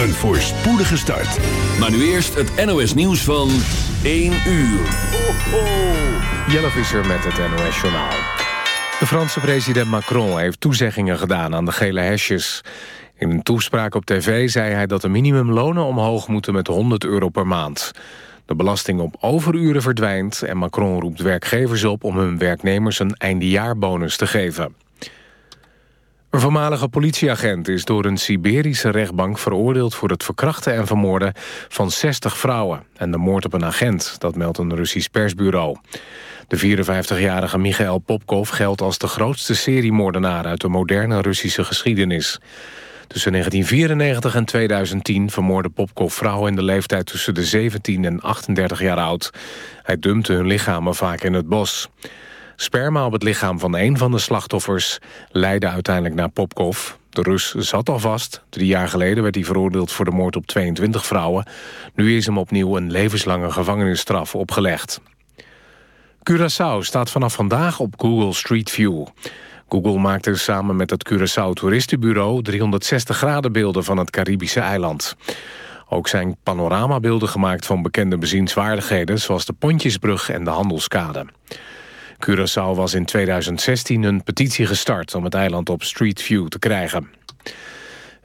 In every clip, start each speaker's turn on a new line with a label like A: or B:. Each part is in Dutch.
A: Een voorspoedige start.
B: Maar nu eerst het NOS nieuws van 1 uur. Ho, ho.
C: Jelle Visser met het NOS Journaal. De Franse president Macron heeft toezeggingen gedaan aan de gele hesjes. In een toespraak op tv zei hij dat de minimumlonen omhoog moeten met 100 euro per maand. De belasting op overuren verdwijnt en Macron roept werkgevers op om hun werknemers een eindejaarbonus te geven. Een voormalige politieagent is door een Siberische rechtbank veroordeeld voor het verkrachten en vermoorden van 60 vrouwen en de moord op een agent, dat meldt een Russisch persbureau. De 54-jarige Michael Popkov geldt als de grootste seriemoordenaar uit de moderne Russische geschiedenis. Tussen 1994 en 2010 vermoordde Popkov vrouwen in de leeftijd tussen de 17 en 38 jaar oud. Hij dumpte hun lichamen vaak in het bos. Sperma op het lichaam van een van de slachtoffers leidde uiteindelijk naar Popkov. De Rus zat al vast. Drie jaar geleden werd hij veroordeeld voor de moord op 22 vrouwen. Nu is hem opnieuw een levenslange gevangenisstraf opgelegd. Curaçao staat vanaf vandaag op Google Street View. Google maakte samen met het Curaçao Toeristenbureau 360 graden beelden van het Caribische eiland. Ook zijn panoramabeelden gemaakt van bekende bezienswaardigheden... zoals de Pontjesbrug en de Handelskade. Curaçao was in 2016 een petitie gestart om het eiland op Street View te krijgen.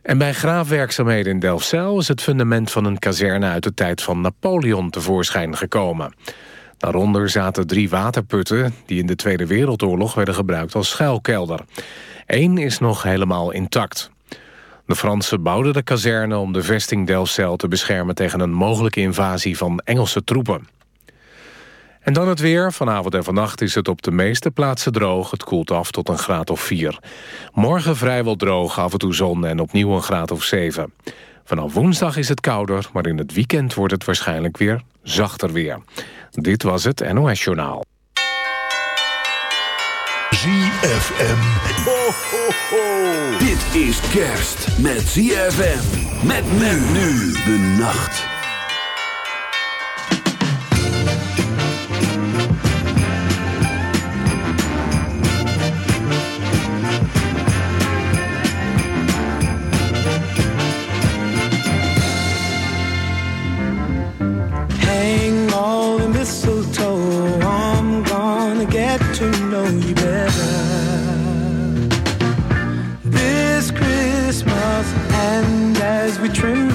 C: En bij graafwerkzaamheden in Delfzijl is het fundament van een kazerne uit de tijd van Napoleon tevoorschijn gekomen. Daaronder zaten drie waterputten die in de Tweede Wereldoorlog werden gebruikt als schuilkelder. Eén is nog helemaal intact. De Fransen bouwden de kazerne om de vesting Delfzijl te beschermen tegen een mogelijke invasie van Engelse troepen. En dan het weer. Vanavond en vannacht is het op de meeste plaatsen droog. Het koelt af tot een graad of 4. Morgen vrijwel droog, af en toe zon en opnieuw een graad of 7. Vanaf woensdag is het kouder, maar in het weekend wordt het waarschijnlijk weer zachter weer. Dit was het NOS Journaal.
A: ZFM.
B: Ho, ho, ho. Dit is kerst met ZFM. Met men nu de nacht.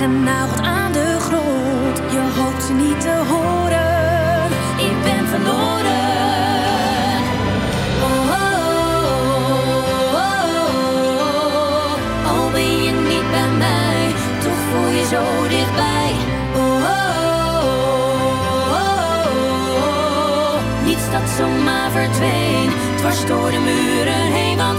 D: genageld aan de grond. Je hoopt ze niet te horen. Ik ben verloren. Oh, oh, oh. Al ben je niet bij mij, toch voel je zo dichtbij. Oh, oh, oh, oh. Niets dat zomaar verdween, dwars door de muren heen, want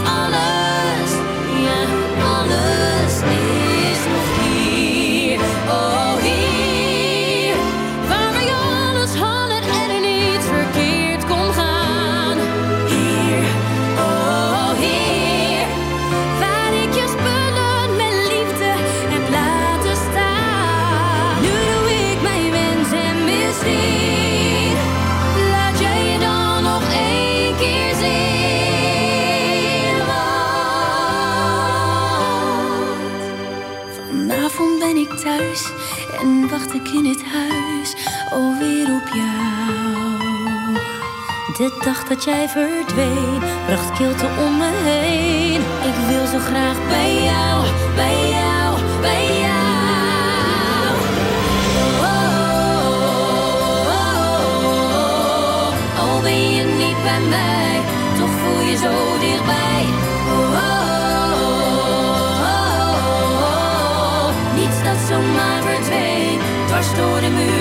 D: ik in het huis alweer op jou. De dag dat jij verdween, bracht kilte om me heen. Ik wil zo graag bij jou, bij jou, bij jou. Oh, oh, oh, ben je niet bij mij, toch voel je zo dichtbij. Dwars door de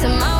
E: To my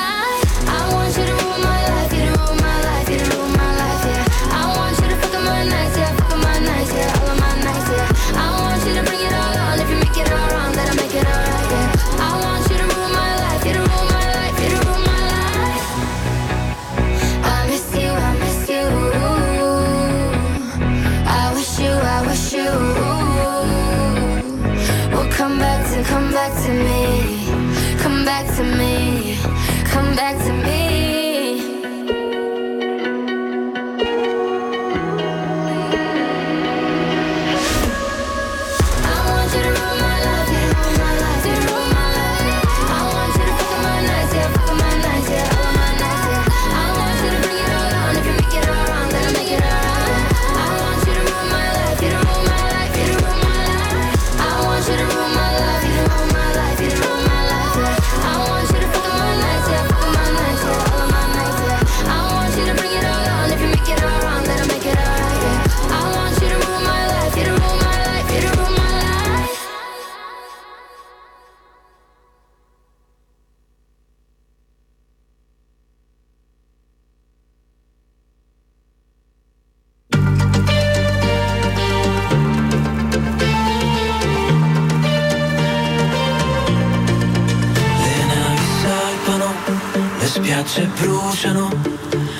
F: Bruciano,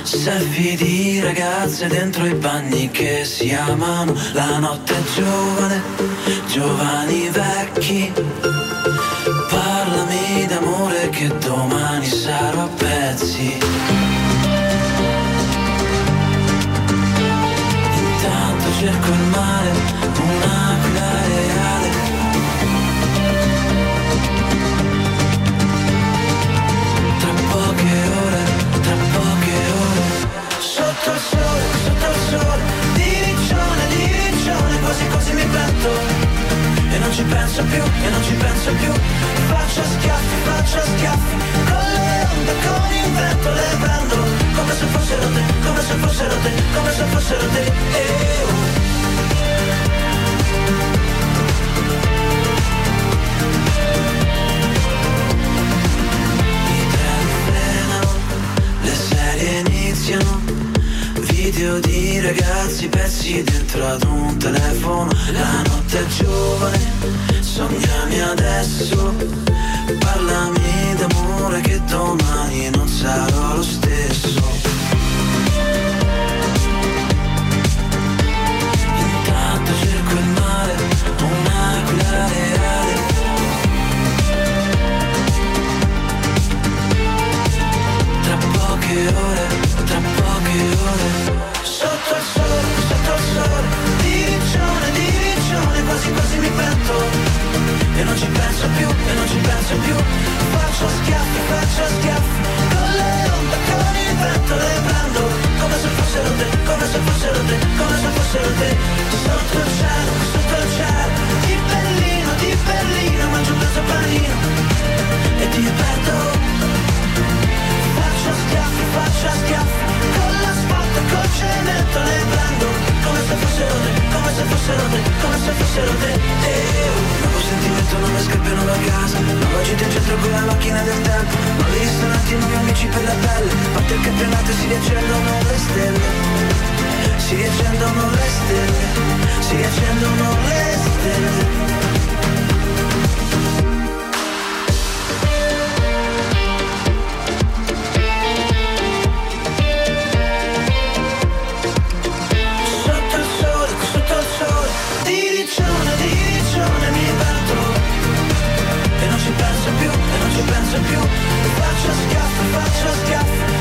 F: selfie di ragazze dentro i bagni che si amano. La notte giovane, penso più, e non ci penso più. Faccio schiaffi, faccio schiaffi Con le onde, con il vento Le prendo. Come se fossero te Come se fossero te, come se fossero te. Eh, oh. I treni frenano, le serie iniziano. Video di ragazzi pezzi dentro ad un telefono. La notte è giovane, sognami adesso. Parlami d'amore che domani non sarò lo stesso E non ci penso più, e non ci penso più. Faccio schiaffi, faccio schiaffi. Con le onde, con il vento Le prendo come se fossero te Come se fossero te, come se fossero te. Sotto il cielo, sotto il cielo. Di Berlino, di Berlino Mangio un pezzo panino. E ti perdo Faccio schiaffi, faccio schiaffi. Con l'asfalto, col cemento Le prendo come se fosse da me, come se fosse da me, come se fosse da te eh, Dopo sentimento non mi scappano da casa Ma oggi ti con la macchina del tempo Ma lì sono i nuovi amici per la pelle Fate il campionato si riaccendono le stelle
G: Si riaccendono le stelle Si riaccendono le stelle je bent zo cute. De vraag just de.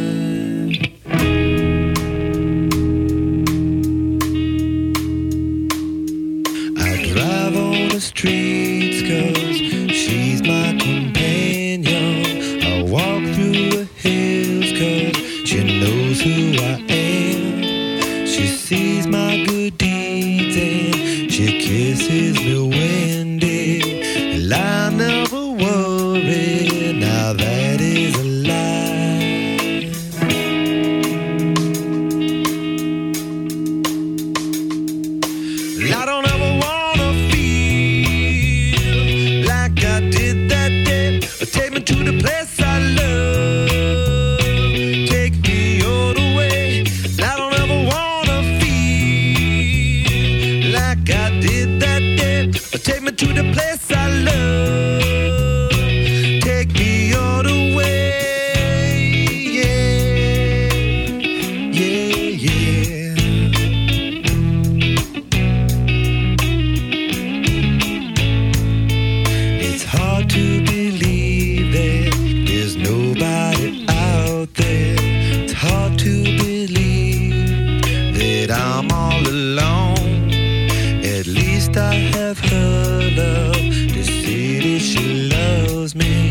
H: Me.